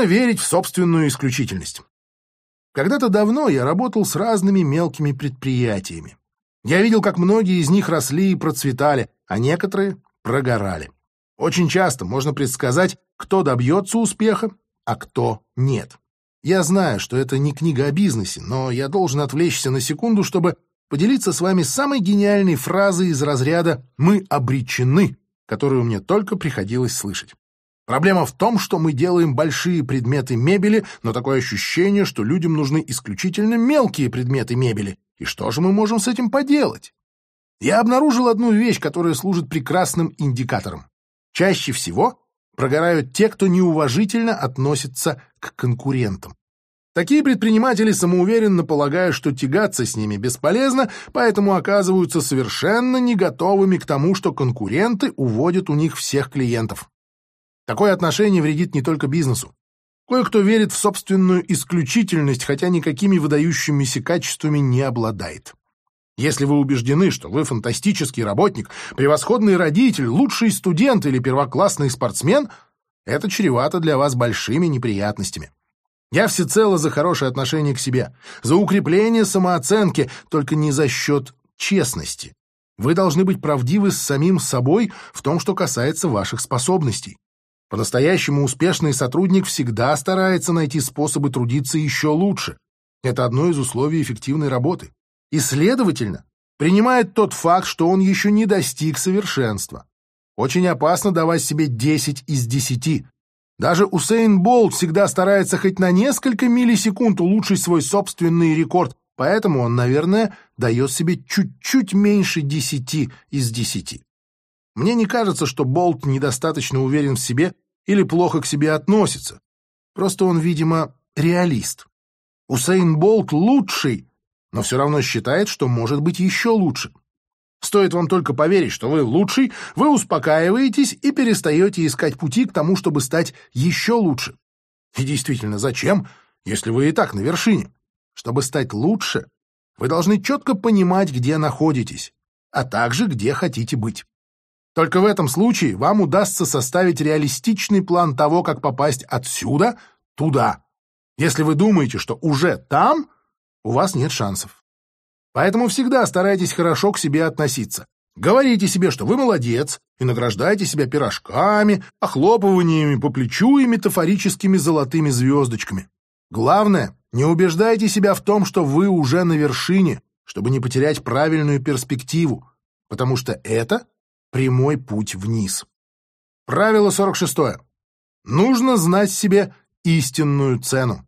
Нужно верить в собственную исключительность. Когда-то давно я работал с разными мелкими предприятиями. Я видел, как многие из них росли и процветали, а некоторые прогорали. Очень часто можно предсказать, кто добьется успеха, а кто нет. Я знаю, что это не книга о бизнесе, но я должен отвлечься на секунду, чтобы поделиться с вами самой гениальной фразой из разряда «мы обречены», которую мне только приходилось слышать. Проблема в том, что мы делаем большие предметы мебели, но такое ощущение, что людям нужны исключительно мелкие предметы мебели. И что же мы можем с этим поделать? Я обнаружил одну вещь, которая служит прекрасным индикатором. Чаще всего прогорают те, кто неуважительно относится к конкурентам. Такие предприниматели самоуверенно полагают, что тягаться с ними бесполезно, поэтому оказываются совершенно не готовыми к тому, что конкуренты уводят у них всех клиентов. Такое отношение вредит не только бизнесу. Кое-кто верит в собственную исключительность, хотя никакими выдающимися качествами не обладает. Если вы убеждены, что вы фантастический работник, превосходный родитель, лучший студент или первоклассный спортсмен, это чревато для вас большими неприятностями. Я всецело за хорошее отношение к себе, за укрепление самооценки, только не за счет честности. Вы должны быть правдивы с самим собой в том, что касается ваших способностей. По-настоящему успешный сотрудник всегда старается найти способы трудиться еще лучше. Это одно из условий эффективной работы. И, следовательно, принимает тот факт, что он еще не достиг совершенства. Очень опасно давать себе 10 из 10. Даже Усейн Болт всегда старается хоть на несколько миллисекунд улучшить свой собственный рекорд, поэтому он, наверное, дает себе чуть-чуть меньше 10 из 10. Мне не кажется, что Болт недостаточно уверен в себе или плохо к себе относится. Просто он, видимо, реалист. Усейн Болт лучший, но все равно считает, что может быть еще лучше. Стоит вам только поверить, что вы лучший, вы успокаиваетесь и перестаете искать пути к тому, чтобы стать еще лучше. И действительно, зачем, если вы и так на вершине? Чтобы стать лучше, вы должны четко понимать, где находитесь, а также где хотите быть. Только в этом случае вам удастся составить реалистичный план того, как попасть отсюда туда. Если вы думаете, что уже там, у вас нет шансов. Поэтому всегда старайтесь хорошо к себе относиться. Говорите себе, что вы молодец, и награждайте себя пирожками, охлопываниями по плечу и метафорическими золотыми звездочками. Главное, не убеждайте себя в том, что вы уже на вершине, чтобы не потерять правильную перспективу, потому что это прямой путь вниз. Правило 46. Нужно знать себе истинную цену.